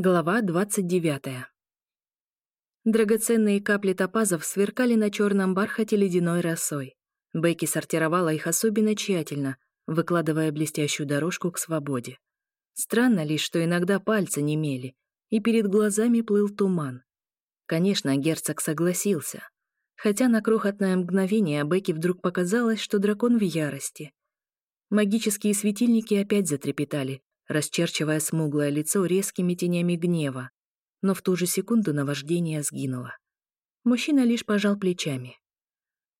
Глава 29. Драгоценные капли топазов сверкали на черном бархате ледяной росой. Бейки сортировала их особенно тщательно, выкладывая блестящую дорожку к свободе. Странно лишь, что иногда пальцы немели, и перед глазами плыл туман. Конечно, герцог согласился. Хотя на крохотное мгновение Бекки вдруг показалось, что дракон в ярости. Магические светильники опять затрепетали, Расчерчивая смуглое лицо резкими тенями гнева, но в ту же секунду наваждение сгинуло. Мужчина лишь пожал плечами.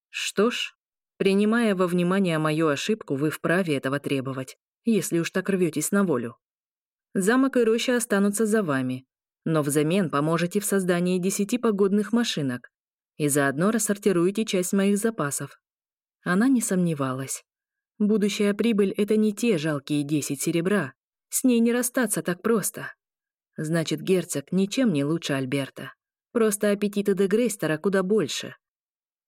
«Что ж, принимая во внимание мою ошибку, вы вправе этого требовать, если уж так рветесь на волю. Замок и роща останутся за вами, но взамен поможете в создании десяти погодных машинок и заодно рассортируете часть моих запасов». Она не сомневалась. Будущая прибыль — это не те жалкие десять серебра, с ней не расстаться так просто. Значит, герцог ничем не лучше Альберта. Просто аппетита де Грейстера куда больше.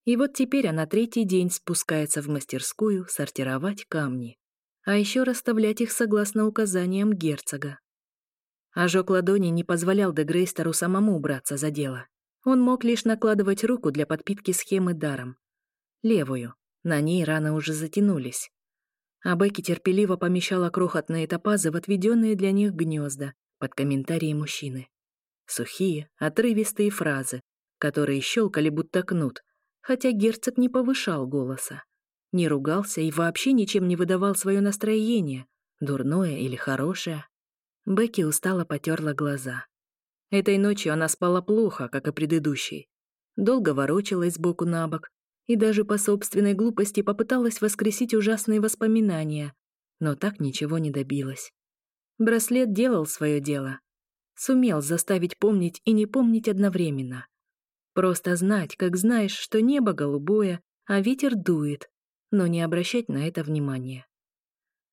И вот теперь она третий день спускается в мастерскую сортировать камни, а еще расставлять их согласно указаниям герцога. Ожог ладони не позволял де Грейстеру самому браться за дело. Он мог лишь накладывать руку для подпитки схемы даром. Левую. На ней раны уже затянулись. А Бекки терпеливо помещала крохотные топазы в отведенные для них гнезда под комментарии мужчины. Сухие, отрывистые фразы, которые щелкали будто кнут, хотя герцог не повышал голоса. Не ругался и вообще ничем не выдавал свое настроение, дурное или хорошее. Бекки устало потерла глаза. Этой ночью она спала плохо, как и предыдущей. Долго ворочалась сбоку на бок, и даже по собственной глупости попыталась воскресить ужасные воспоминания, но так ничего не добилась. Браслет делал свое дело. Сумел заставить помнить и не помнить одновременно. Просто знать, как знаешь, что небо голубое, а ветер дует, но не обращать на это внимания.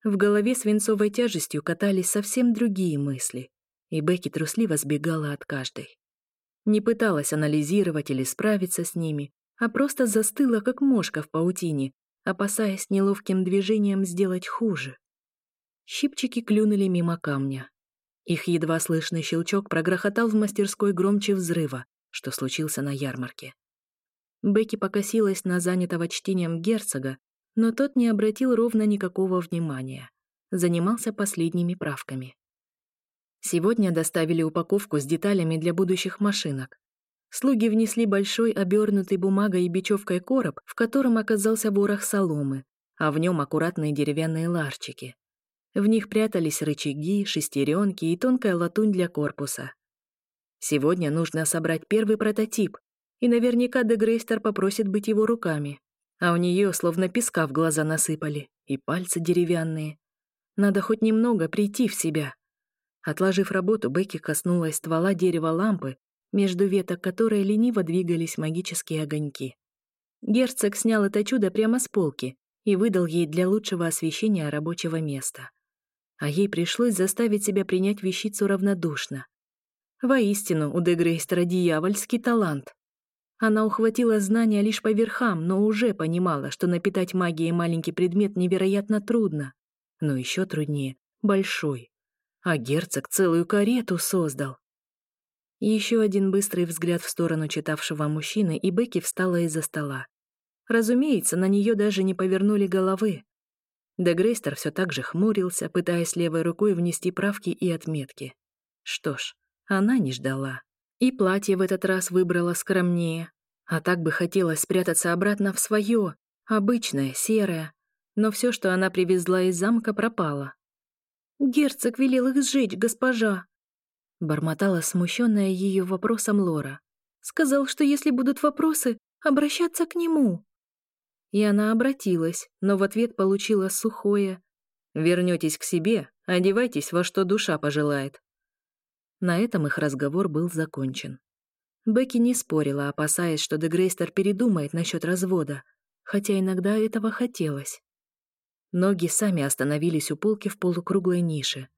В голове свинцовой тяжестью катались совсем другие мысли, и Бекки трусливо сбегала от каждой. Не пыталась анализировать или справиться с ними, а просто застыла, как мошка в паутине, опасаясь неловким движением сделать хуже. Щипчики клюнули мимо камня. Их едва слышный щелчок прогрохотал в мастерской громче взрыва, что случился на ярмарке. Бекки покосилась на занятого чтением герцога, но тот не обратил ровно никакого внимания. Занимался последними правками. Сегодня доставили упаковку с деталями для будущих машинок. Слуги внесли большой обернутый бумагой и бечевкой короб, в котором оказался ворох соломы, а в нем аккуратные деревянные ларчики. В них прятались рычаги, шестеренки и тонкая латунь для корпуса. Сегодня нужно собрать первый прототип, и наверняка Дегрейстер попросит быть его руками. А у нее словно песка в глаза насыпали, и пальцы деревянные. Надо хоть немного прийти в себя. Отложив работу, Бекки коснулась ствола дерева лампы между веток которой лениво двигались магические огоньки. Герцог снял это чудо прямо с полки и выдал ей для лучшего освещения рабочего места. А ей пришлось заставить себя принять вещицу равнодушно. Воистину, у Дегрейстера дьявольский талант. Она ухватила знания лишь по верхам, но уже понимала, что напитать магией маленький предмет невероятно трудно. Но еще труднее — большой. А герцог целую карету создал. Еще один быстрый взгляд в сторону читавшего мужчины, и Бекки встала из-за стола. Разумеется, на нее даже не повернули головы. Дегрейстер все так же хмурился, пытаясь левой рукой внести правки и отметки. Что ж, она не ждала. И платье в этот раз выбрала скромнее. А так бы хотелось спрятаться обратно в свое, обычное, серое. Но все, что она привезла из замка, пропало. «Герцог велел их сжечь, госпожа», Бормотала смущенная ее вопросом Лора. Сказал, что если будут вопросы, обращаться к нему. И она обратилась, но в ответ получила сухое «Вернётесь к себе, одевайтесь во что душа пожелает». На этом их разговор был закончен. Бекки не спорила, опасаясь, что Дегрейстер передумает насчет развода, хотя иногда этого хотелось. Ноги сами остановились у полки в полукруглой нише —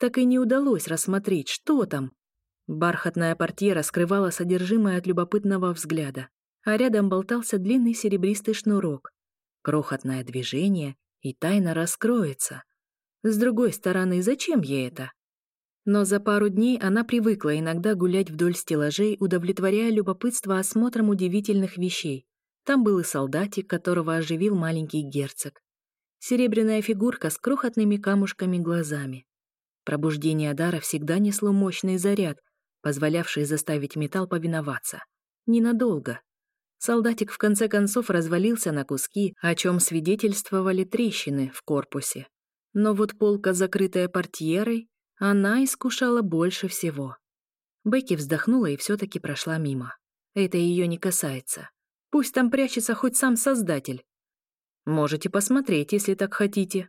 так и не удалось рассмотреть, что там. Бархатная портьера скрывала содержимое от любопытного взгляда, а рядом болтался длинный серебристый шнурок. Крохотное движение, и тайна раскроется. С другой стороны, зачем ей это? Но за пару дней она привыкла иногда гулять вдоль стеллажей, удовлетворяя любопытство осмотром удивительных вещей. Там был и солдатик, которого оживил маленький герцог. Серебряная фигурка с крохотными камушками глазами. Пробуждение дара всегда несло мощный заряд, позволявший заставить металл повиноваться. Ненадолго. Солдатик в конце концов развалился на куски, о чем свидетельствовали трещины в корпусе. Но вот полка, закрытая портьерой, она искушала больше всего. Бекки вздохнула и все-таки прошла мимо. Это ее не касается. Пусть там прячется хоть сам Создатель. Можете посмотреть, если так хотите.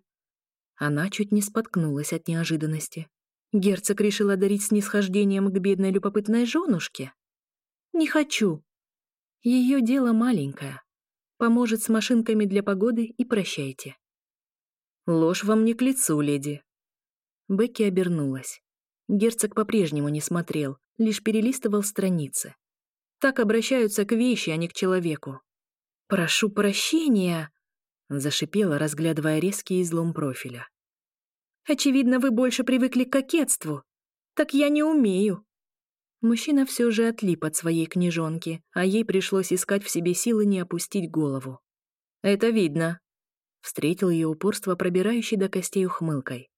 Она чуть не споткнулась от неожиданности. Герцог решил одарить снисхождением к бедной любопытной женушке. «Не хочу!» Ее дело маленькое. Поможет с машинками для погоды и прощайте. Ложь вам не к лицу, леди. Бекки обернулась. Герцог по-прежнему не смотрел, лишь перелистывал страницы. Так обращаются к вещи, а не к человеку. «Прошу прощения!» — зашипела, разглядывая резкий излом профиля. Очевидно, вы больше привыкли к кокетству. Так я не умею». Мужчина все же отлип от своей книжонки, а ей пришлось искать в себе силы не опустить голову. «Это видно», — встретил ее упорство, пробирающий до костей ухмылкой.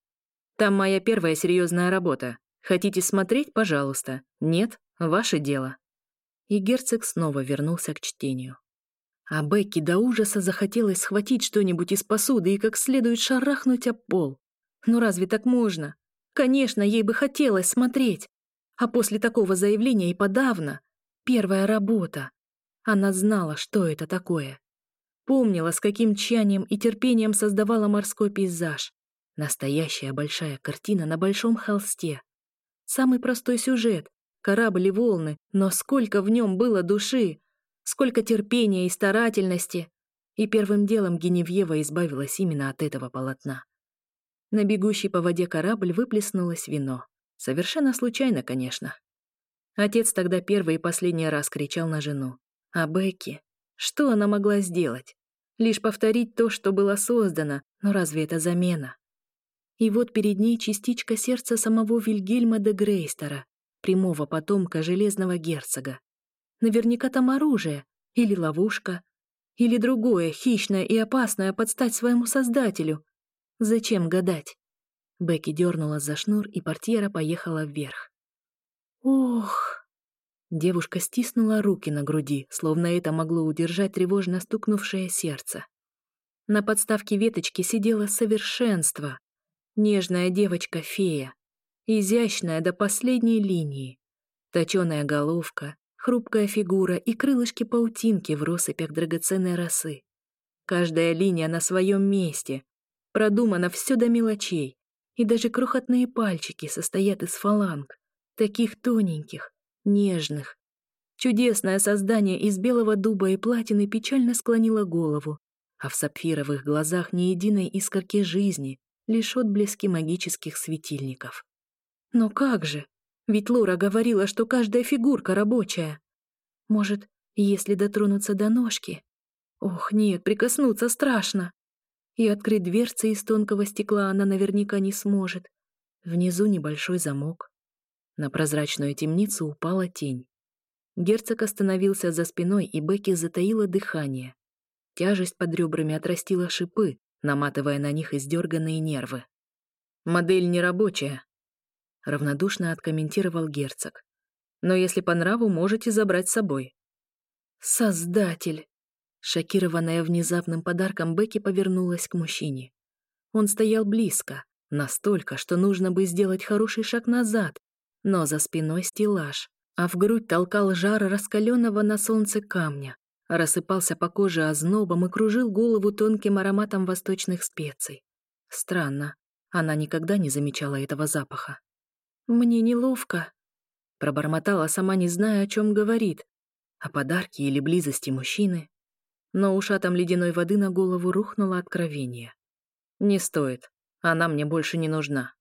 «Там моя первая серьезная работа. Хотите смотреть, пожалуйста. Нет, ваше дело». И герцог снова вернулся к чтению. А Бекки до ужаса захотелось схватить что-нибудь из посуды и как следует шарахнуть об пол. Ну разве так можно? Конечно, ей бы хотелось смотреть. А после такого заявления и подавно. Первая работа. Она знала, что это такое. Помнила, с каким тщанием и терпением создавала морской пейзаж. Настоящая большая картина на большом холсте. Самый простой сюжет. корабли, волны. Но сколько в нем было души. Сколько терпения и старательности. И первым делом Геневьева избавилась именно от этого полотна. На бегущий по воде корабль выплеснулось вино. Совершенно случайно, конечно. Отец тогда первый и последний раз кричал на жену. А Бекки? Что она могла сделать? Лишь повторить то, что было создано, но разве это замена? И вот перед ней частичка сердца самого Вильгельма де Грейстера, прямого потомка Железного Герцога. Наверняка там оружие, или ловушка, или другое, хищное и опасное, подстать своему создателю, Зачем гадать?» Бекки дернула за шнур, и портьера поехала вверх. «Ох!» Девушка стиснула руки на груди, словно это могло удержать тревожно стукнувшее сердце. На подставке веточки сидело совершенство. Нежная девочка-фея. Изящная до последней линии. Точёная головка, хрупкая фигура и крылышки паутинки в россыпях драгоценной росы. Каждая линия на своем месте, Продумано все до мелочей, и даже крохотные пальчики состоят из фаланг, таких тоненьких, нежных. Чудесное создание из белого дуба и платины печально склонило голову, а в сапфировых глазах ни единой искорки жизни, лишь отблески магических светильников. Но как же? Ведь Лора говорила, что каждая фигурка рабочая. Может, если дотронуться до ножки? Ох, нет, прикоснуться страшно и открыть дверцы из тонкого стекла она наверняка не сможет. Внизу небольшой замок. На прозрачную темницу упала тень. Герцог остановился за спиной, и Бекки затаила дыхание. Тяжесть под ребрами отрастила шипы, наматывая на них издерганные нервы. «Модель нерабочая», — равнодушно откомментировал герцог. «Но если по нраву, можете забрать с собой». «Создатель!» Шокированная внезапным подарком, Бекки повернулась к мужчине. Он стоял близко, настолько, что нужно бы сделать хороший шаг назад, но за спиной стеллаж, а в грудь толкал жар раскаленного на солнце камня, рассыпался по коже ознобом и кружил голову тонким ароматом восточных специй. Странно, она никогда не замечала этого запаха. «Мне неловко», — пробормотала, сама не зная, о чем говорит, о подарке или близости мужчины но ушатом ледяной воды на голову рухнуло откровение. «Не стоит. Она мне больше не нужна».